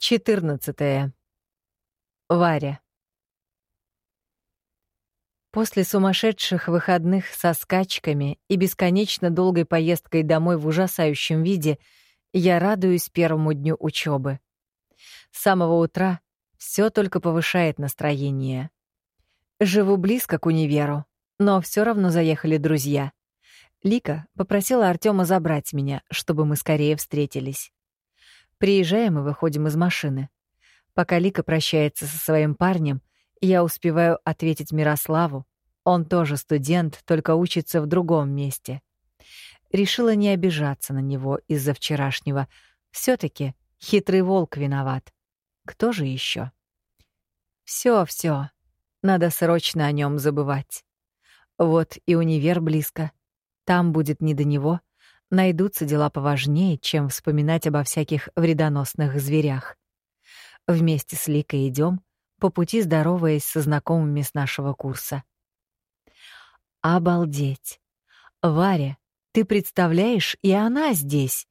14. Варя. После сумасшедших выходных со скачками и бесконечно долгой поездкой домой в ужасающем виде я радуюсь первому дню учебы. С самого утра все только повышает настроение. Живу близко к универу, но все равно заехали друзья. Лика попросила Артема забрать меня, чтобы мы скорее встретились. Приезжаем и выходим из машины. Пока Лика прощается со своим парнем, я успеваю ответить Мирославу. Он тоже студент, только учится в другом месте. Решила не обижаться на него из-за вчерашнего. все таки хитрый волк виноват. Кто же еще? Все, все. Надо срочно о нем забывать. Вот и универ близко. Там будет не до него, найдутся дела поважнее, чем вспоминать обо всяких вредоносных зверях. Вместе с Ликой идем, по пути здороваясь со знакомыми с нашего курса. Обалдеть! Варя, ты представляешь, и она здесь!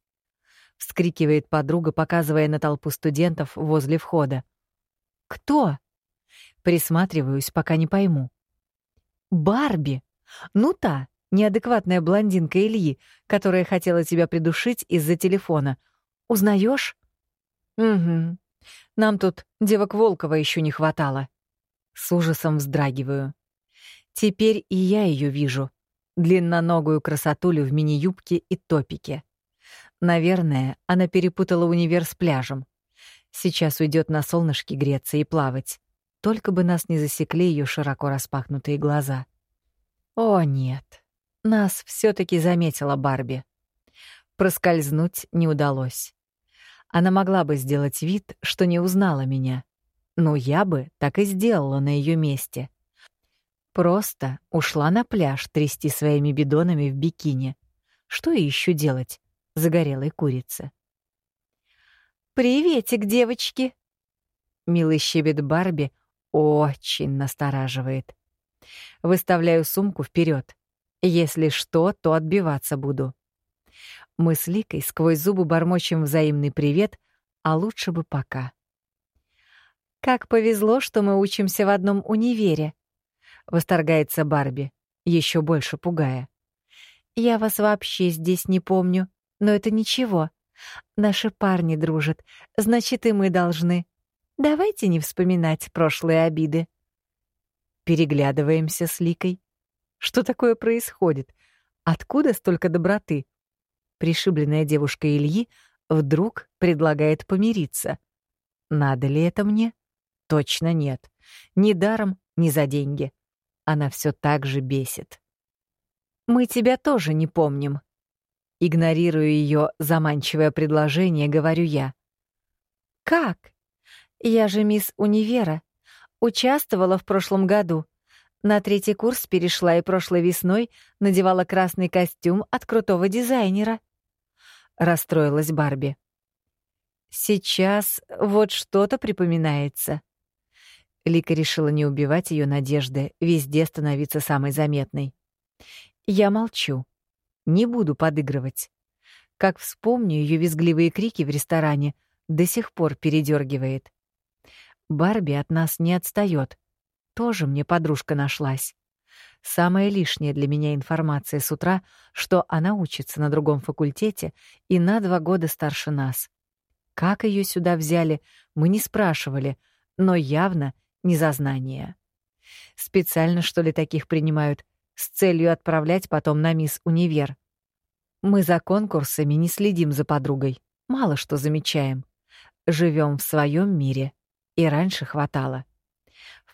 вскрикивает подруга, показывая на толпу студентов возле входа. Кто? Присматриваюсь, пока не пойму. Барби. Ну та, неадекватная блондинка Ильи, которая хотела тебя придушить из-за телефона. Узнаешь? Угу. Нам тут девок Волкова еще не хватало. С ужасом вздрагиваю. Теперь и я ее вижу. Длинноногую красотулю в мини-юбке и топике. Наверное, она перепутала универ с пляжем. Сейчас уйдет на солнышке греться и плавать. Только бы нас не засекли ее широко распахнутые глаза. О, нет. Нас все таки заметила Барби. Проскользнуть не удалось. Она могла бы сделать вид, что не узнала меня. Но я бы так и сделала на ее месте. Просто ушла на пляж трясти своими бидонами в бикини. Что еще делать загорелой курице? «Приветик, девочки!» Милый щебет Барби очень настораживает. Выставляю сумку вперед. Если что, то отбиваться буду. Мы с Ликой сквозь зубы бормочем взаимный привет, а лучше бы пока. «Как повезло, что мы учимся в одном универе», — восторгается Барби, еще больше пугая. «Я вас вообще здесь не помню, но это ничего. Наши парни дружат, значит, и мы должны. Давайте не вспоминать прошлые обиды». Переглядываемся с Ликой. Что такое происходит? Откуда столько доброты? Пришибленная девушка Ильи вдруг предлагает помириться. Надо ли это мне? Точно нет. Ни даром, ни за деньги. Она все так же бесит. Мы тебя тоже не помним. Игнорируя ее заманчивое предложение, говорю я. Как? Я же мисс Универа. Участвовала в прошлом году. На третий курс перешла и прошлой весной надевала красный костюм от крутого дизайнера. Расстроилась Барби. Сейчас вот что-то припоминается. Лика решила не убивать ее надежды, везде становиться самой заметной. Я молчу. Не буду подыгрывать. Как вспомню ее визгливые крики в ресторане, до сих пор передергивает. Барби от нас не отстает. Тоже мне подружка нашлась. Самая лишняя для меня информация с утра, что она учится на другом факультете и на два года старше нас. Как ее сюда взяли, мы не спрашивали, но явно не за знание. Специально, что ли, таких принимают, с целью отправлять потом на мисс Универ. Мы за конкурсами не следим за подругой, мало что замечаем. Живем в своем мире, и раньше хватало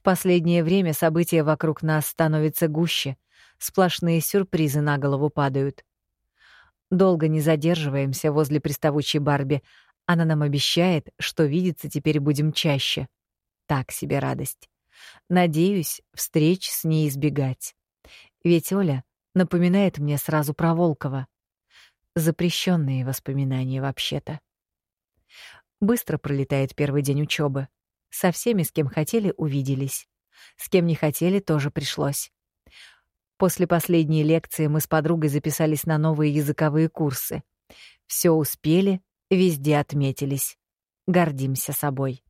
последнее время события вокруг нас становятся гуще, сплошные сюрпризы на голову падают. Долго не задерживаемся возле приставучей Барби. Она нам обещает, что видеться теперь будем чаще. Так себе радость. Надеюсь, встреч с ней избегать. Ведь Оля напоминает мне сразу про Волкова. Запрещенные воспоминания вообще-то. Быстро пролетает первый день учебы. Со всеми, с кем хотели, увиделись. С кем не хотели, тоже пришлось. После последней лекции мы с подругой записались на новые языковые курсы. Все успели, везде отметились. гордимся собой.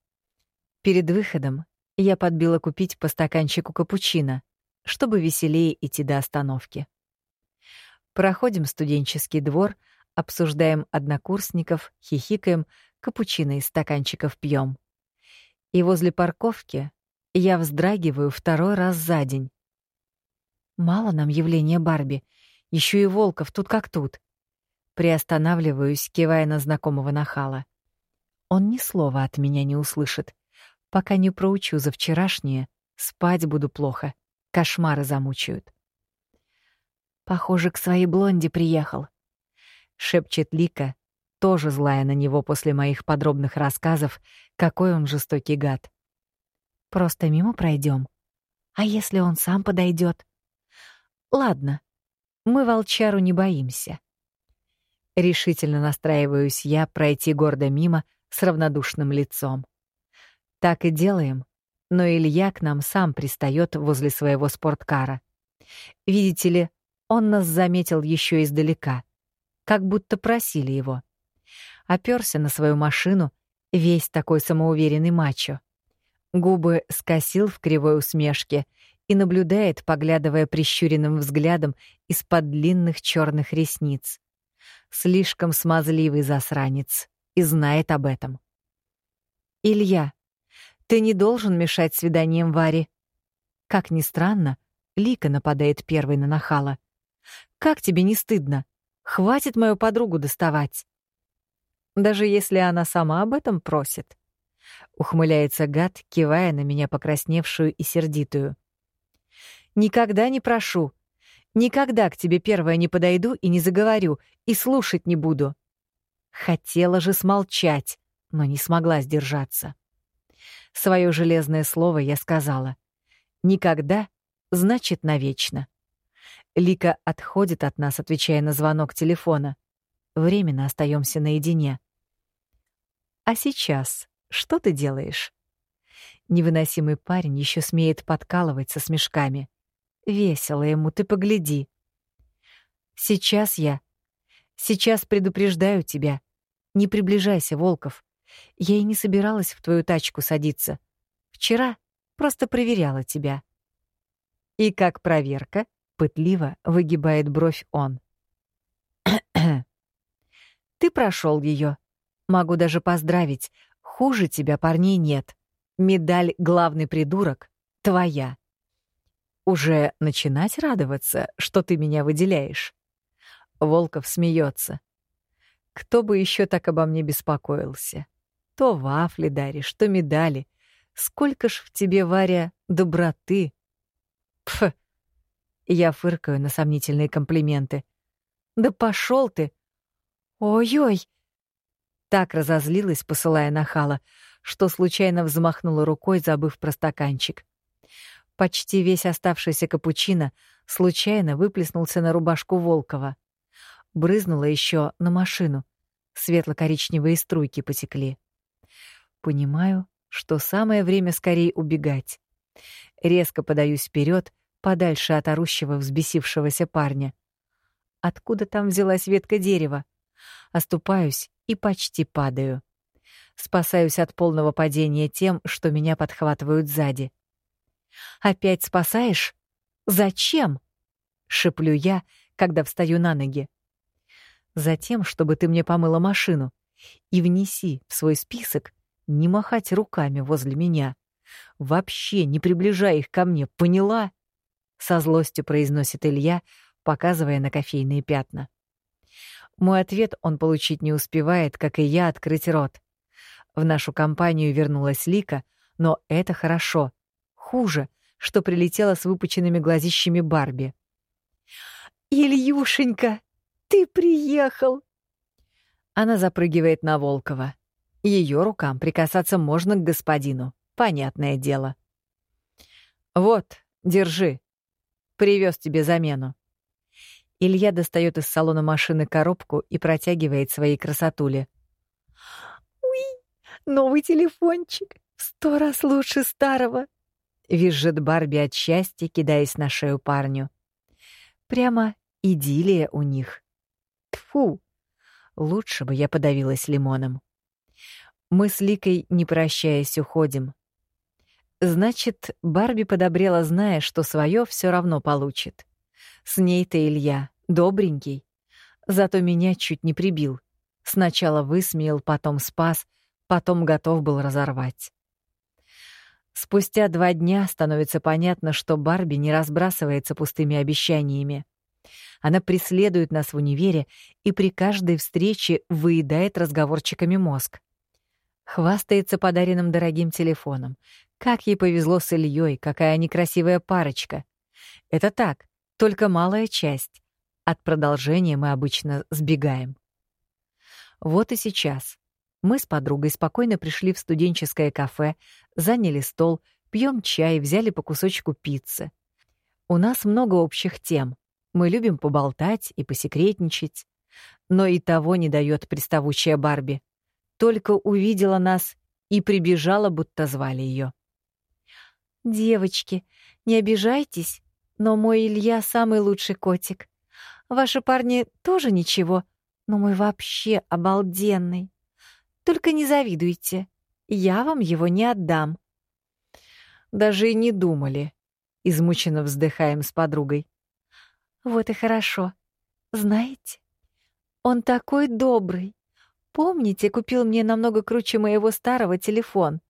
Перед выходом я подбила купить по стаканчику капучино, чтобы веселее идти до остановки. Проходим студенческий двор, обсуждаем однокурсников, хихикаем, капучино из стаканчиков пьем. И возле парковки я вздрагиваю второй раз за день. Мало нам явления Барби, еще и Волков тут как тут. Приостанавливаюсь, кивая на знакомого нахала. Он ни слова от меня не услышит. Пока не проучу за вчерашнее, спать буду плохо. Кошмары замучают. Похоже, к своей блонде приехал. Шепчет Лика, тоже злая на него после моих подробных рассказов, какой он жестокий гад. Просто мимо пройдем. А если он сам подойдет? Ладно, мы волчару не боимся. Решительно настраиваюсь я пройти гордо мимо с равнодушным лицом. Так и делаем, но Илья к нам сам пристает возле своего спорткара. Видите ли, он нас заметил еще издалека, как будто просили его. Оперся на свою машину, весь такой самоуверенный мачо. Губы скосил в кривой усмешке и наблюдает, поглядывая прищуренным взглядом из-под длинных черных ресниц. Слишком смазливый засранец и знает об этом. «Илья, ты не должен мешать свиданиям Варе». Как ни странно, Лика нападает первой на нахала. «Как тебе не стыдно? Хватит мою подругу доставать». Даже если она сама об этом просит. Ухмыляется гад, кивая на меня покрасневшую и сердитую. «Никогда не прошу. Никогда к тебе первая не подойду и не заговорю, и слушать не буду». Хотела же смолчать, но не смогла сдержаться. Своё железное слово я сказала. «Никогда» значит навечно. Лика отходит от нас, отвечая на звонок телефона. Временно остаемся наедине. «А сейчас что ты делаешь?» Невыносимый парень еще смеет подкалывать со смешками. Весело ему, ты погляди. Сейчас я. Сейчас предупреждаю тебя. Не приближайся, Волков. Я и не собиралась в твою тачку садиться. Вчера просто проверяла тебя. И как проверка, пытливо выгибает бровь он. Ты прошел ее. Могу даже поздравить. Хуже тебя парней нет. Медаль «Главный придурок» твоя. Уже начинать радоваться, что ты меня выделяешь? Волков смеется. Кто бы еще так обо мне беспокоился? То вафли даришь, то медали. Сколько ж в тебе, Варя, доброты. Пф. Я фыркаю на сомнительные комплименты. Да пошел ты. Ой-ой. Так разозлилась, посылая нахала, что случайно взмахнула рукой, забыв про стаканчик. Почти весь оставшийся капучино случайно выплеснулся на рубашку Волкова. Брызнуло еще на машину. Светло-коричневые струйки потекли. Понимаю, что самое время скорее убегать. Резко подаюсь вперед, подальше от орущего взбесившегося парня. Откуда там взялась ветка дерева? Оступаюсь и почти падаю. Спасаюсь от полного падения тем, что меня подхватывают сзади. Опять спасаешь? Зачем? Шеплю я, когда встаю на ноги. Затем, чтобы ты мне помыла машину. И внеси в свой список не махать руками возле меня. Вообще не приближай их ко мне, поняла? Со злостью произносит Илья, показывая на кофейные пятна. Мой ответ он получить не успевает, как и я открыть рот. В нашу компанию вернулась Лика, но это хорошо хуже, что прилетела с выпученными глазищами Барби. «Ильюшенька, ты приехал!» Она запрыгивает на Волкова. Ее рукам прикасаться можно к господину, понятное дело. «Вот, держи. Привез тебе замену». Илья достает из салона машины коробку и протягивает своей красотуле. «Уй, новый телефончик, в сто раз лучше старого!» Визжит Барби от счастья, кидаясь на шею парню. Прямо идиллия у них. Тфу. Лучше бы я подавилась лимоном. Мы с Ликой, не прощаясь, уходим. Значит, Барби подобрела, зная, что свое все равно получит. С ней-то Илья, добренький. Зато меня чуть не прибил. Сначала высмеял, потом спас, потом готов был разорвать. Спустя два дня становится понятно, что Барби не разбрасывается пустыми обещаниями. Она преследует нас в универе и при каждой встрече выедает разговорчиками мозг. Хвастается подаренным дорогим телефоном. Как ей повезло с Ильей, какая они красивая парочка. Это так, только малая часть. От продолжения мы обычно сбегаем. Вот и сейчас. Мы с подругой спокойно пришли в студенческое кафе, заняли стол, пьем чай, взяли по кусочку пиццы. У нас много общих тем. Мы любим поболтать и посекретничать. Но и того не дает приставучая Барби. Только увидела нас и прибежала, будто звали ее. «Девочки, не обижайтесь, но мой Илья самый лучший котик. Ваши парни тоже ничего, но мой вообще обалденный. Только не завидуйте. Я вам его не отдам. Даже и не думали. Измученно вздыхаем с подругой. Вот и хорошо. Знаете, он такой добрый. Помните, купил мне намного круче моего старого телефон?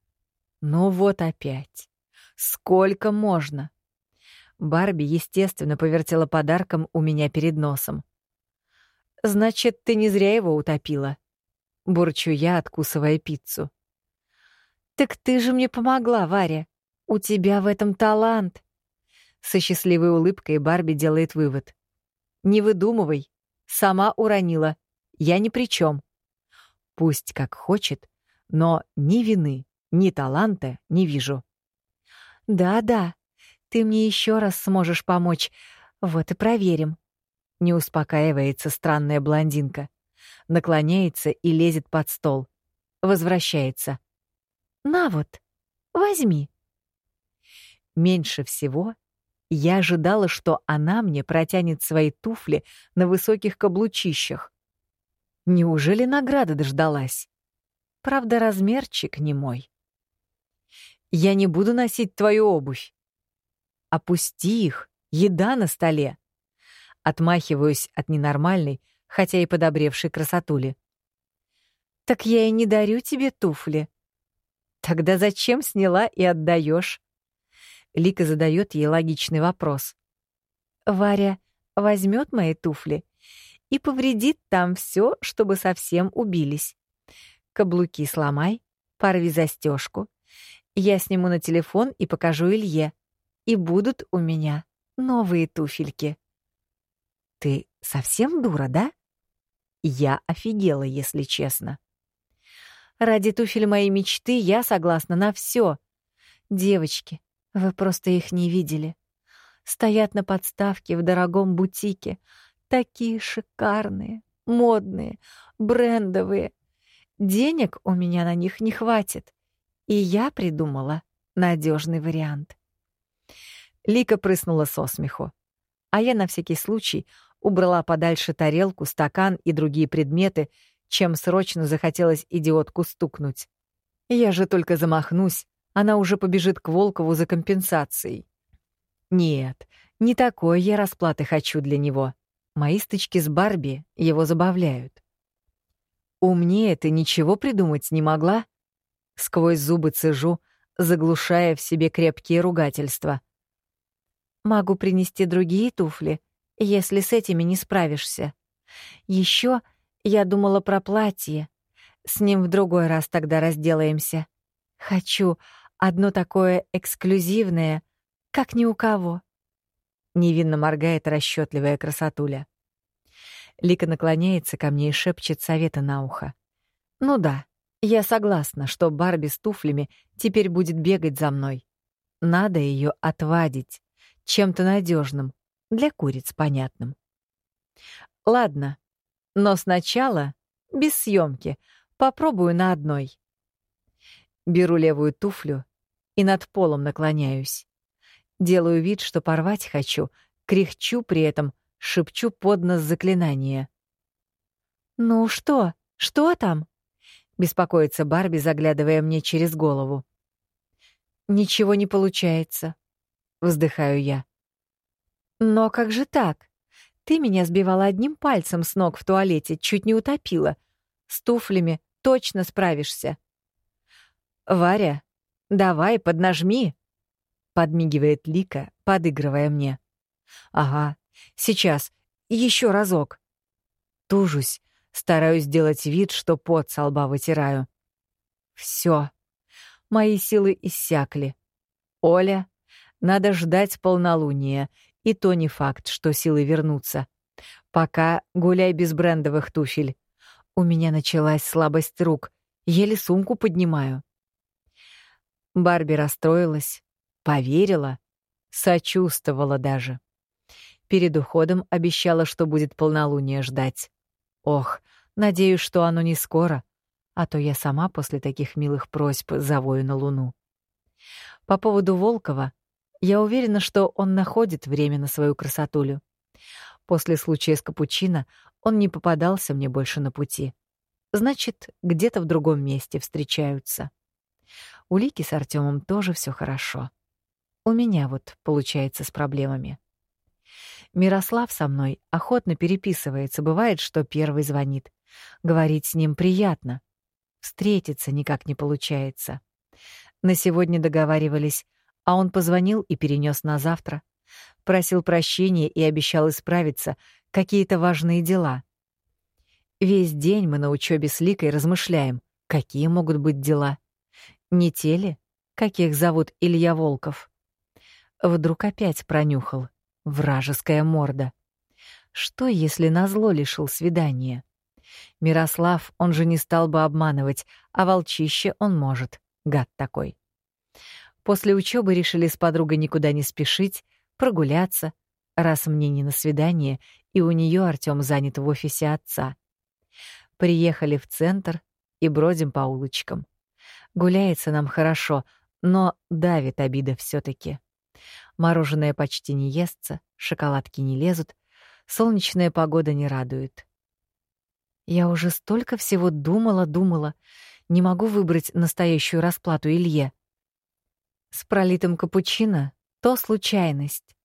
Ну вот опять. Сколько можно? Барби, естественно, повертела подарком у меня перед носом. Значит, ты не зря его утопила. Бурчу я, откусывая пиццу. «Так ты же мне помогла, Варя. У тебя в этом талант». Со счастливой улыбкой Барби делает вывод. «Не выдумывай. Сама уронила. Я ни при чем. Пусть как хочет, но ни вины, ни таланта не вижу». «Да-да, ты мне еще раз сможешь помочь. Вот и проверим». Не успокаивается странная блондинка наклоняется и лезет под стол. Возвращается. «На вот, возьми». Меньше всего я ожидала, что она мне протянет свои туфли на высоких каблучищах. Неужели награда дождалась? Правда, размерчик не мой. Я не буду носить твою обувь. Опусти их, еда на столе. Отмахиваюсь от ненормальной, хотя и подобревшей красотули. «Так я и не дарю тебе туфли». «Тогда зачем сняла и отдаешь? Лика задает ей логичный вопрос. «Варя возьмет мои туфли и повредит там все, чтобы совсем убились. Каблуки сломай, порви застежку. Я сниму на телефон и покажу Илье. И будут у меня новые туфельки». «Ты совсем дура, да?» Я офигела, если честно. Ради туфель моей мечты я согласна на все. Девочки, вы просто их не видели. Стоят на подставке в дорогом бутике. Такие шикарные, модные, брендовые. Денег у меня на них не хватит. И я придумала надежный вариант. Лика прыснула со смеху. А я на всякий случай убрала подальше тарелку, стакан и другие предметы, чем срочно захотелось идиотку стукнуть. Я же только замахнусь, она уже побежит к Волкову за компенсацией. Нет, не такой я расплаты хочу для него. Мои стычки с Барби его забавляют. Умнее ты ничего придумать не могла? Сквозь зубы цежу, заглушая в себе крепкие ругательства. Могу принести другие туфли — если с этими не справишься. Еще я думала про платье. С ним в другой раз тогда разделаемся. Хочу одно такое эксклюзивное, как ни у кого. Невинно моргает расчетливая красотуля. Лика наклоняется ко мне и шепчет совета на ухо. Ну да, я согласна, что Барби с туфлями теперь будет бегать за мной. Надо ее отвадить чем-то надежным, для куриц понятным. Ладно, но сначала, без съемки, попробую на одной. Беру левую туфлю и над полом наклоняюсь. Делаю вид, что порвать хочу, кряхчу при этом, шепчу под нос заклинание. «Ну что? Что там?» Беспокоится Барби, заглядывая мне через голову. Ничего не получается, вздыхаю я. Но как же так? Ты меня сбивала одним пальцем с ног в туалете, чуть не утопила. С туфлями точно справишься. Варя, давай, поднажми, подмигивает Лика, подыгрывая мне. Ага, сейчас, еще разок. Тужусь, стараюсь сделать вид, что пот со лба вытираю. Все. Мои силы иссякли. Оля, надо ждать полнолуния, и то не факт, что силы вернутся. Пока гуляй без брендовых туфель. У меня началась слабость рук, еле сумку поднимаю. Барби расстроилась, поверила, сочувствовала даже. Перед уходом обещала, что будет полнолуние ждать. Ох, надеюсь, что оно не скоро, а то я сама после таких милых просьб завою на луну. По поводу Волкова, я уверена, что он находит время на свою красотулю. После случая с капучино он не попадался мне больше на пути. Значит, где-то в другом месте встречаются. У Лики с Артемом тоже все хорошо. У меня вот получается с проблемами. Мирослав со мной охотно переписывается, бывает, что первый звонит. Говорить с ним приятно. Встретиться никак не получается. На сегодня договаривались, а он позвонил и перенес на завтра. Просил прощения и обещал исправиться, какие-то важные дела. Весь день мы на учебе с Ликой размышляем, какие могут быть дела. Не те ли, каких зовут Илья Волков? Вдруг опять пронюхал. Вражеская морда. Что, если назло лишил свидания? Мирослав, он же не стал бы обманывать, а волчище он может. Гад такой. После учебы решили с подругой никуда не спешить, прогуляться, раз мне не на свидание, и у нее Артём занят в офисе отца. Приехали в центр и бродим по улочкам. Гуляется нам хорошо, но давит обида все таки Мороженое почти не естся, шоколадки не лезут, солнечная погода не радует. Я уже столько всего думала, думала, не могу выбрать настоящую расплату Илье. С пролитым капучино то случайность.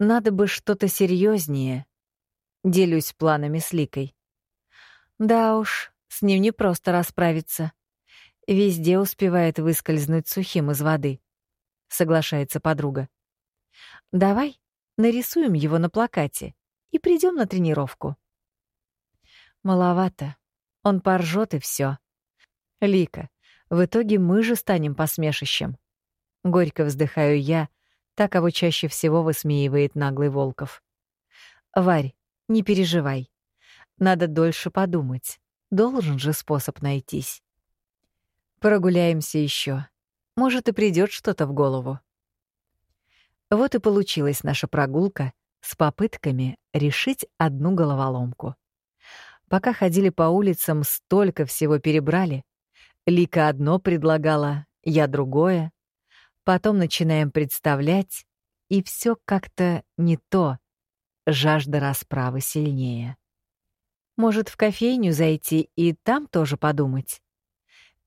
Надо бы что-то серьезнее. Делюсь планами с Ликой. Да уж, с ним не просто расправиться. Везде успевает выскользнуть сухим из воды. Соглашается подруга. Давай нарисуем его на плакате и придем на тренировку. Маловато. Он поржет и все. Лика, в итоге мы же станем посмешищем. Горько вздыхаю я, так кого чаще всего высмеивает наглый Волков. Варь, не переживай. Надо дольше подумать. Должен же способ найтись. Прогуляемся еще. Может, и придет что-то в голову. Вот и получилась наша прогулка с попытками решить одну головоломку. Пока ходили по улицам, столько всего перебрали. Лика одно предлагала, я другое. Потом начинаем представлять, и все как-то не то. Жажда расправы сильнее. Может, в кофейню зайти и там тоже подумать?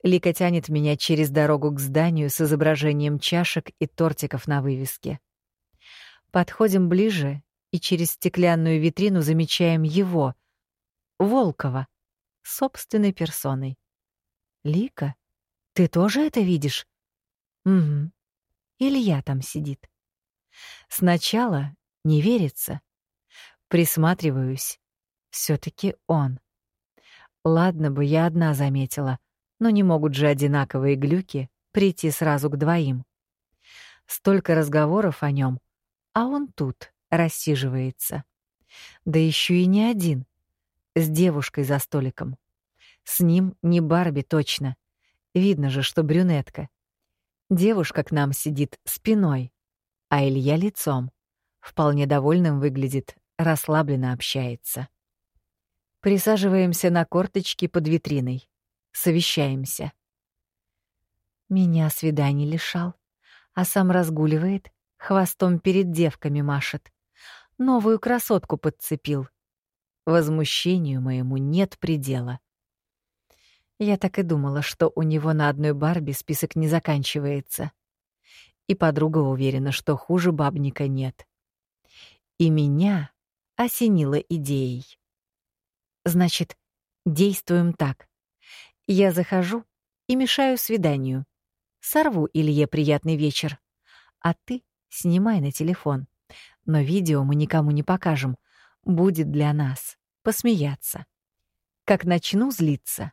Лика тянет меня через дорогу к зданию с изображением чашек и тортиков на вывеске. Подходим ближе и через стеклянную витрину замечаем его, Волкова, собственной персоной. «Лика, ты тоже это видишь?» «Угу. Илья там сидит». Сначала не верится. Присматриваюсь. все таки он. Ладно бы я одна заметила, но не могут же одинаковые глюки прийти сразу к двоим. Столько разговоров о нем, а он тут рассиживается. Да еще и не один, с девушкой за столиком. С ним не Барби точно. Видно же, что брюнетка. Девушка к нам сидит спиной, а Илья лицом. Вполне довольным выглядит, расслабленно общается. Присаживаемся на корточки под витриной. Совещаемся. Меня свиданий лишал, а сам разгуливает, хвостом перед девками машет. Новую красотку подцепил. Возмущению моему нет предела. Я так и думала, что у него на одной Барби список не заканчивается. И подруга уверена, что хуже бабника нет. И меня осенило идеей. Значит, действуем так. Я захожу и мешаю свиданию. Сорву Илье приятный вечер. А ты снимай на телефон. Но видео мы никому не покажем. Будет для нас. Посмеяться. Как начну злиться,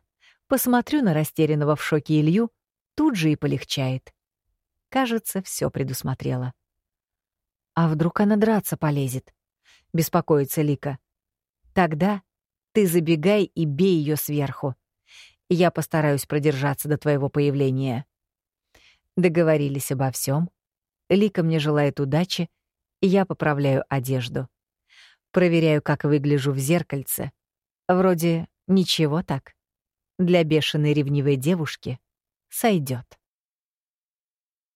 посмотрю на растерянного в шоке Илью, тут же и полегчает. Кажется, все предусмотрела. А вдруг она драться полезет? Беспокоится Лика. Тогда ты забегай и бей ее сверху. Я постараюсь продержаться до твоего появления. Договорились обо всем. Лика мне желает удачи, и я поправляю одежду. Проверяю, как выгляжу в зеркальце. Вроде ничего так. Для бешеной ревнивой девушки сойдет.